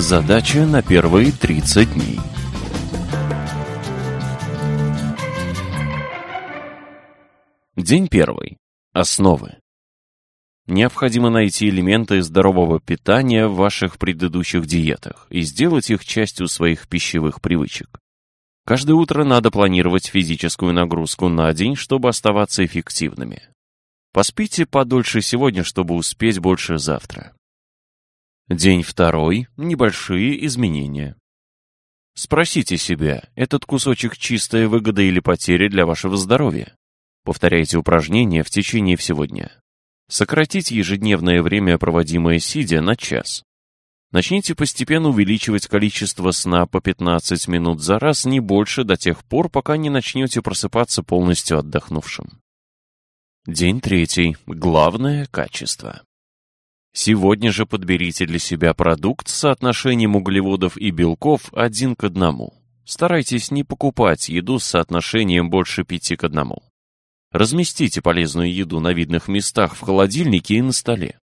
Задача на первые 30 дней. День первый. Основы. Необходимо найти элементы здорового питания в ваших предыдущих диетах и сделать их частью своих пищевых привычек. Каждое утро надо планировать физическую нагрузку на день, чтобы оставаться эффективными. Поспите подольше сегодня, чтобы успеть больше завтра. День второй. Небольшие изменения. Спросите себя, этот кусочек чистая выгода или потеря для вашего здоровья? Повторяйте упражнения в течение всего дня. Сократите ежедневное время, проводимое сидя, на час. Начните постепенно увеличивать количество сна по 15 минут за раз, не больше до тех пор, пока не начнете просыпаться полностью отдохнувшим. День третий. Главное – качество. Сегодня же подберите для себя продукт с соотношением углеводов и белков один к одному. Старайтесь не покупать еду с соотношением больше пяти к одному. Разместите полезную еду на видных местах в холодильнике и на столе.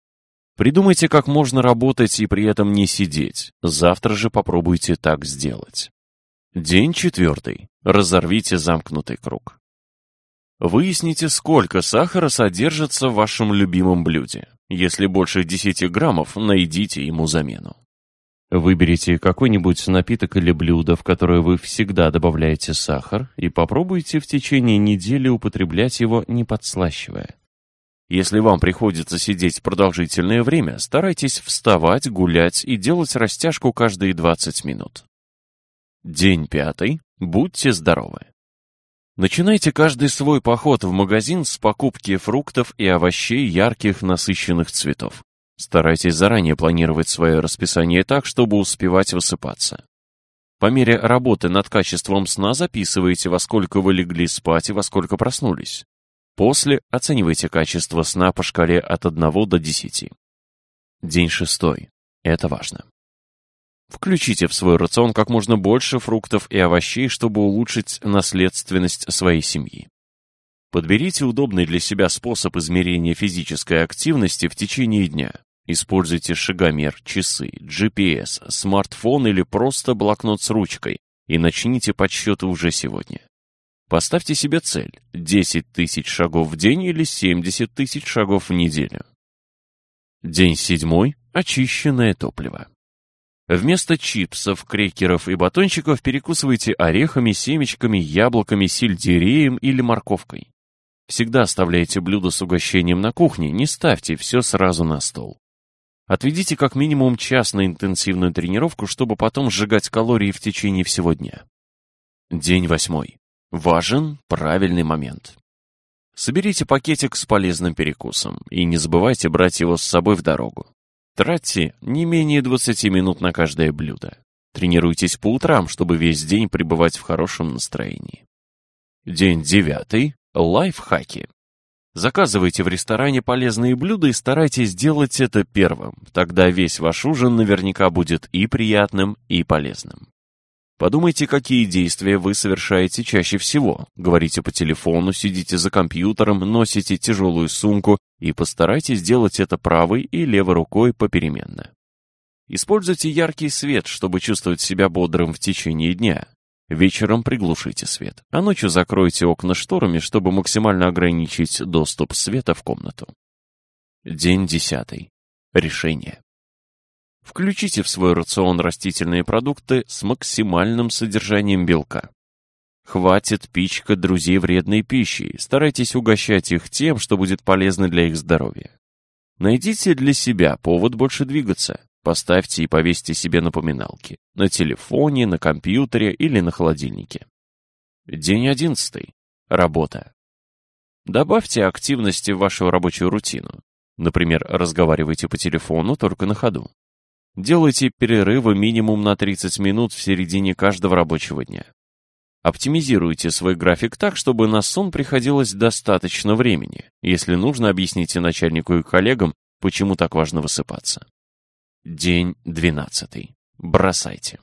Придумайте, как можно работать и при этом не сидеть. Завтра же попробуйте так сделать. День четвертый. Разорвите замкнутый круг. Выясните, сколько сахара содержится в вашем любимом блюде. Если больше 10 граммов, найдите ему замену. Выберите какой-нибудь напиток или блюдо, в которое вы всегда добавляете сахар, и попробуйте в течение недели употреблять его, не подслащивая. Если вам приходится сидеть продолжительное время, старайтесь вставать, гулять и делать растяжку каждые 20 минут. День пятый. Будьте здоровы. Начинайте каждый свой поход в магазин с покупки фруктов и овощей ярких насыщенных цветов. Старайтесь заранее планировать свое расписание так, чтобы успевать высыпаться. По мере работы над качеством сна записывайте, во сколько вы легли спать и во сколько проснулись. После оценивайте качество сна по шкале от 1 до 10. День шестой. Это важно. Включите в свой рацион как можно больше фруктов и овощей, чтобы улучшить наследственность своей семьи. Подберите удобный для себя способ измерения физической активности в течение дня. Используйте шагомер, часы, GPS, смартфон или просто блокнот с ручкой и начните подсчеты уже сегодня. Поставьте себе цель – 10 тысяч шагов в день или 70 тысяч шагов в неделю. День седьмой – очищенное топливо. Вместо чипсов, крекеров и батончиков перекусывайте орехами, семечками, яблоками, сельдереем или морковкой. Всегда оставляйте блюдо с угощением на кухне, не ставьте все сразу на стол. Отведите как минимум час на интенсивную тренировку, чтобы потом сжигать калории в течение всего дня. День восьмой. Важен правильный момент. Соберите пакетик с полезным перекусом и не забывайте брать его с собой в дорогу. Тратьте не менее 20 минут на каждое блюдо. Тренируйтесь по утрам, чтобы весь день пребывать в хорошем настроении. День девятый. Лайфхаки. Заказывайте в ресторане полезные блюда и старайтесь делать это первым. Тогда весь ваш ужин наверняка будет и приятным, и полезным. Подумайте, какие действия вы совершаете чаще всего. Говорите по телефону, сидите за компьютером, носите тяжелую сумку и постарайтесь делать это правой и левой рукой попеременно. Используйте яркий свет, чтобы чувствовать себя бодрым в течение дня. Вечером приглушите свет, а ночью закройте окна шторами, чтобы максимально ограничить доступ света в комнату. День десятый. Решение. Включите в свой рацион растительные продукты с максимальным содержанием белка. Хватит пичка друзей вредной пищей, старайтесь угощать их тем, что будет полезно для их здоровья. Найдите для себя повод больше двигаться. Поставьте и повесьте себе напоминалки. На телефоне, на компьютере или на холодильнике. День одиннадцатый. Работа. Добавьте активности в вашу рабочую рутину. Например, разговаривайте по телефону только на ходу. Делайте перерывы минимум на 30 минут в середине каждого рабочего дня. Оптимизируйте свой график так, чтобы на сон приходилось достаточно времени. Если нужно, объясните начальнику и коллегам, почему так важно высыпаться. День 12. Бросайте.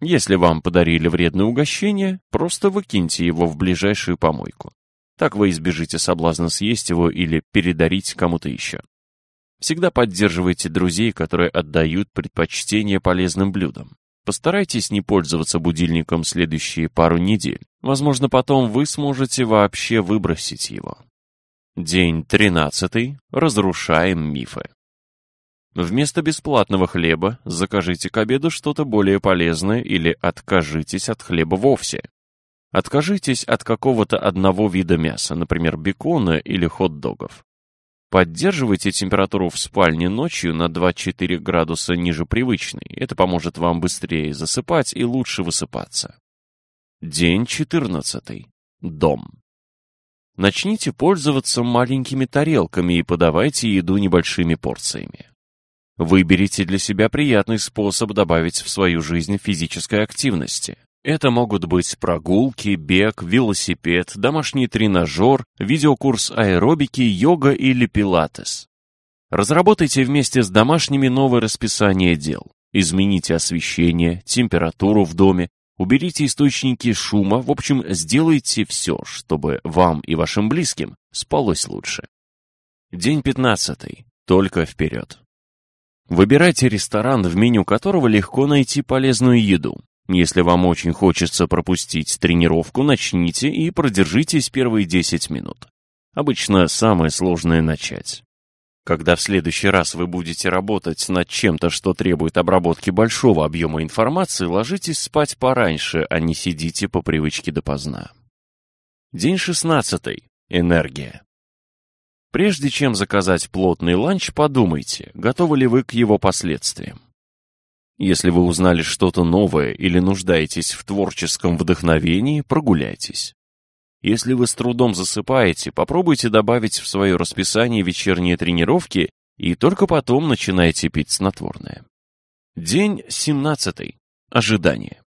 Если вам подарили вредное угощение, просто выкиньте его в ближайшую помойку. Так вы избежите соблазна съесть его или передарить кому-то еще. Всегда поддерживайте друзей, которые отдают предпочтение полезным блюдам. Постарайтесь не пользоваться будильником следующие пару недель. Возможно, потом вы сможете вообще выбросить его. День 13. Разрушаем мифы. Вместо бесплатного хлеба закажите к обеду что-то более полезное или откажитесь от хлеба вовсе. Откажитесь от какого-то одного вида мяса, например, бекона или хот-догов. Поддерживайте температуру в спальне ночью на 2-4 градуса ниже привычной. Это поможет вам быстрее засыпать и лучше высыпаться. День 14. Дом. Начните пользоваться маленькими тарелками и подавайте еду небольшими порциями. Выберите для себя приятный способ добавить в свою жизнь физической активности. Это могут быть прогулки, бег, велосипед, домашний тренажер, видеокурс аэробики, йога или пилатес. Разработайте вместе с домашними новое расписание дел. Измените освещение, температуру в доме, уберите источники шума, в общем, сделайте все, чтобы вам и вашим близким спалось лучше. День 15. Только вперед. Выбирайте ресторан, в меню которого легко найти полезную еду. Если вам очень хочется пропустить тренировку, начните и продержитесь первые 10 минут. Обычно самое сложное начать. Когда в следующий раз вы будете работать над чем-то, что требует обработки большого объема информации, ложитесь спать пораньше, а не сидите по привычке допоздна. День 16. Энергия. Прежде чем заказать плотный ланч, подумайте, готовы ли вы к его последствиям. Если вы узнали что-то новое или нуждаетесь в творческом вдохновении, прогуляйтесь. Если вы с трудом засыпаете, попробуйте добавить в свое расписание вечерние тренировки и только потом начинайте пить снотворное. День 17. Ожидание.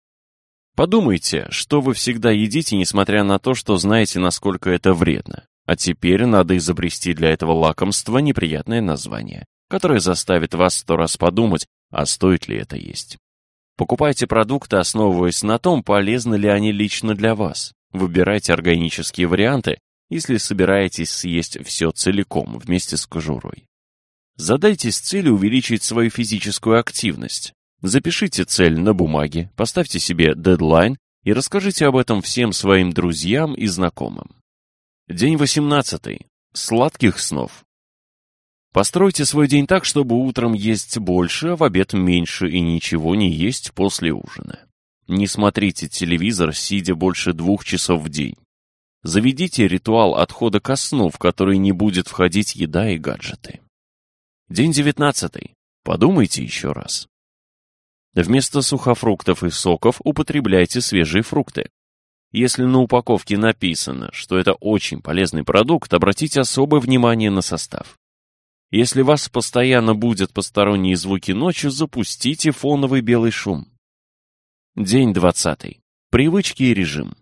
Подумайте, что вы всегда едите, несмотря на то, что знаете, насколько это вредно. А теперь надо изобрести для этого лакомства неприятное название, которое заставит вас сто раз подумать, а стоит ли это есть? Покупайте продукты, основываясь на том, полезны ли они лично для вас. Выбирайте органические варианты, если собираетесь съесть все целиком вместе с кожурой. Задайтесь целью увеличить свою физическую активность. Запишите цель на бумаге, поставьте себе дедлайн и расскажите об этом всем своим друзьям и знакомым. День 18. Сладких снов. Постройте свой день так, чтобы утром есть больше, а в обед меньше и ничего не есть после ужина. Не смотрите телевизор, сидя больше двух часов в день. Заведите ритуал отхода ко сну, в который не будет входить еда и гаджеты. День девятнадцатый. Подумайте еще раз. Вместо сухофруктов и соков употребляйте свежие фрукты. Если на упаковке написано, что это очень полезный продукт, обратите особое внимание на состав. Если вас постоянно будут посторонние звуки ночью, запустите фоновый белый шум. День 20. Привычки и режим.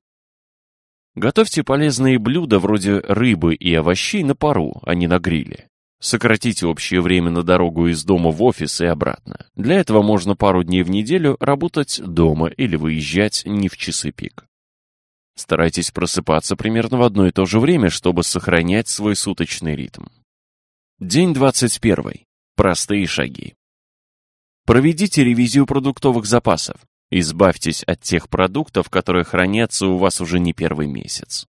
Готовьте полезные блюда вроде рыбы и овощей на пару, а не на гриле. Сократите общее время на дорогу из дома в офис и обратно. Для этого можно пару дней в неделю работать дома или выезжать не в часы пик. Старайтесь просыпаться примерно в одно и то же время, чтобы сохранять свой суточный ритм. День 21. Простые шаги. Проведите ревизию продуктовых запасов. Избавьтесь от тех продуктов, которые хранятся у вас уже не первый месяц.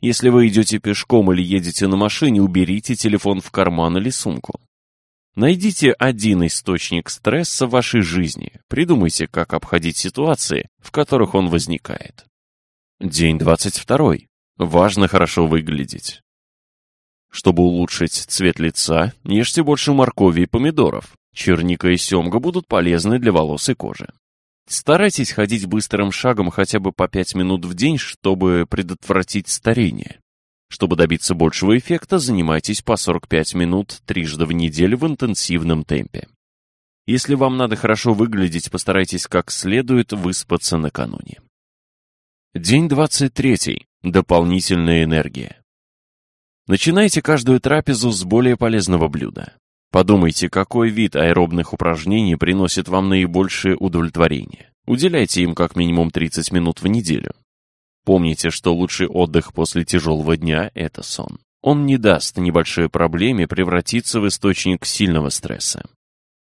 Если вы идете пешком или едете на машине, уберите телефон в карман или сумку. Найдите один источник стресса в вашей жизни. Придумайте, как обходить ситуации, в которых он возникает. День 22. Важно хорошо выглядеть. Чтобы улучшить цвет лица, ешьте больше моркови и помидоров. Черника и семга будут полезны для волос и кожи. Старайтесь ходить быстрым шагом хотя бы по 5 минут в день, чтобы предотвратить старение. Чтобы добиться большего эффекта, занимайтесь по 45 минут трижды в неделю в интенсивном темпе. Если вам надо хорошо выглядеть, постарайтесь как следует выспаться накануне. День 23. Дополнительная энергия. Начинайте каждую трапезу с более полезного блюда. Подумайте, какой вид аэробных упражнений приносит вам наибольшее удовлетворение. Уделяйте им как минимум 30 минут в неделю. Помните, что лучший отдых после тяжелого дня – это сон. он не даст небольшой проблеме превратиться в источник сильного стресса.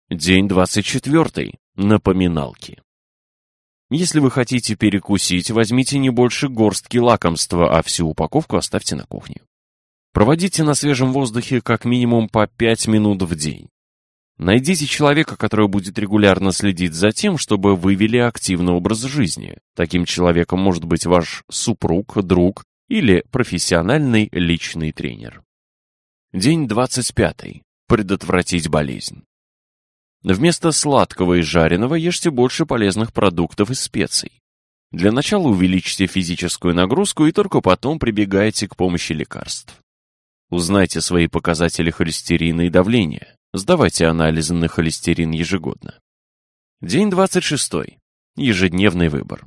День 24. Напоминалки. Если вы хотите перекусить, возьмите не больше горстки лакомства, а всю упаковку оставьте на кухне. Проводите на свежем воздухе как минимум по 5 минут в день. Найдите человека, который будет регулярно следить за тем, чтобы вы вели активный образ жизни. Таким человеком может быть ваш супруг, друг или профессиональный личный тренер. День 25. Предотвратить болезнь. Вместо сладкого и жареного ешьте больше полезных продуктов и специй. Для начала увеличьте физическую нагрузку и только потом прибегайте к помощи лекарств. Узнайте свои показатели холестерина и давления. Сдавайте анализы на холестерин ежегодно. День 26. Ежедневный выбор.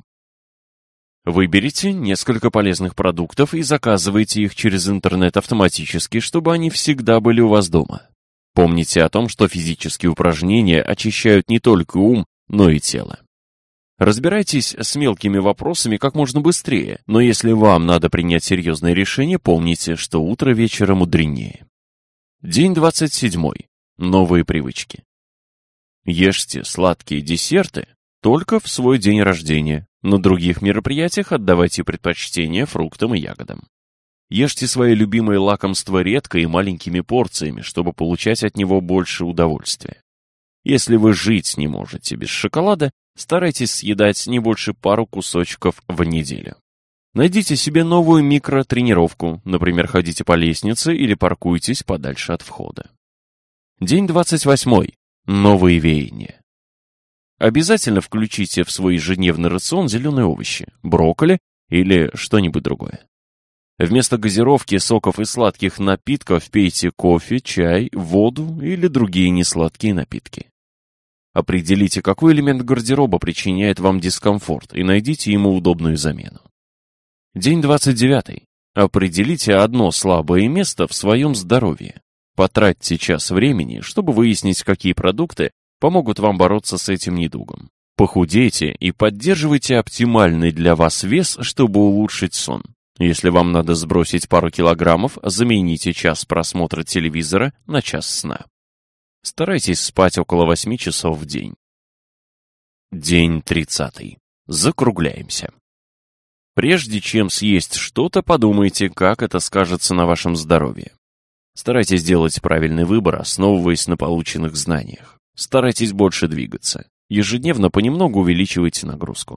Выберите несколько полезных продуктов и заказывайте их через интернет автоматически, чтобы они всегда были у вас дома. Помните о том, что физические упражнения очищают не только ум, но и тело. Разбирайтесь с мелкими вопросами как можно быстрее, но если вам надо принять серьезное решение, помните, что утро вечера мудренее. День 27. Новые привычки. Ешьте сладкие десерты только в свой день рождения. На других мероприятиях отдавайте предпочтение фруктам и ягодам. Ешьте свои любимые лакомства редко и маленькими порциями, чтобы получать от него больше удовольствия. Если вы жить не можете без шоколада, старайтесь съедать не больше пару кусочков в неделю. Найдите себе новую микротренировку, например, ходите по лестнице или паркуйтесь подальше от входа. День 28. Новые веяния. Обязательно включите в свой ежедневный рацион зеленые овощи, брокколи или что-нибудь другое. Вместо газировки, соков и сладких напитков пейте кофе, чай, воду или другие несладкие напитки. Определите, какой элемент гардероба причиняет вам дискомфорт и найдите ему удобную замену. День 29. Определите одно слабое место в своем здоровье. Потратьте час времени, чтобы выяснить, какие продукты помогут вам бороться с этим недугом. Похудейте и поддерживайте оптимальный для вас вес, чтобы улучшить сон. Если вам надо сбросить пару килограммов, замените час просмотра телевизора на час сна. Старайтесь спать около 8 часов в день. День 30. Закругляемся. Прежде чем съесть что-то, подумайте, как это скажется на вашем здоровье. Старайтесь делать правильный выбор, основываясь на полученных знаниях. Старайтесь больше двигаться. Ежедневно понемногу увеличивайте нагрузку.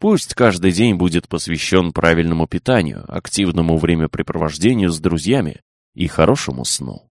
Пусть каждый день будет посвящен правильному питанию, активному времяпрепровождению с друзьями и хорошему сну.